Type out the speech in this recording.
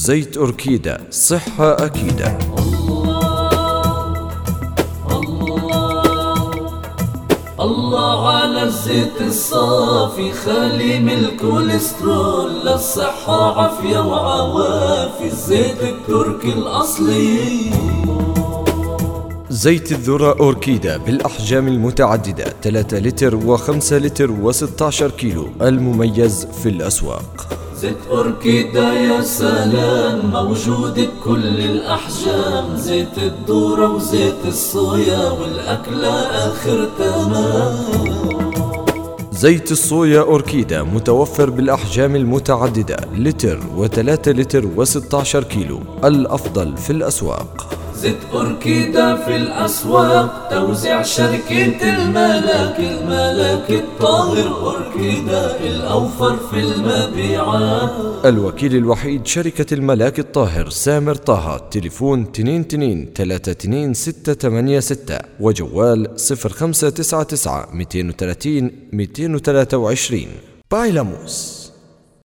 زيت أوركيدا صحة أكيدة. الله على الزيت الصافي خالي من الكوليسترول للصحة عافية وعوافي. الزيت التركي الأصلي. زيت الذرة أوركيدا بالأحجام المتعددة 3 لتر و5 لتر و16 كيلو المميز في الأسواق. زيت أوركيدا يا سلام موجود بكل الأحجام. زيت الذرة وزيت الصويا والأكلة آخر تمام. زيت الصويا أوركيدا متوفر بالأحجام المتعددة لتر و3 لتر و16 كيلو الأفضل في الأسواق. زيت أوركيدا في الأسواق توزيع شركة الملاك الملاك الطاهر أوركيدا الأوفر في المبيعات. الوكيل الوحيد شركة الملاك الطاهر سامر طه تليفون تنين تنين تلاتة تنين ستة تمانية ستة وجوال صفر خمسة تسعة تسعة ميتين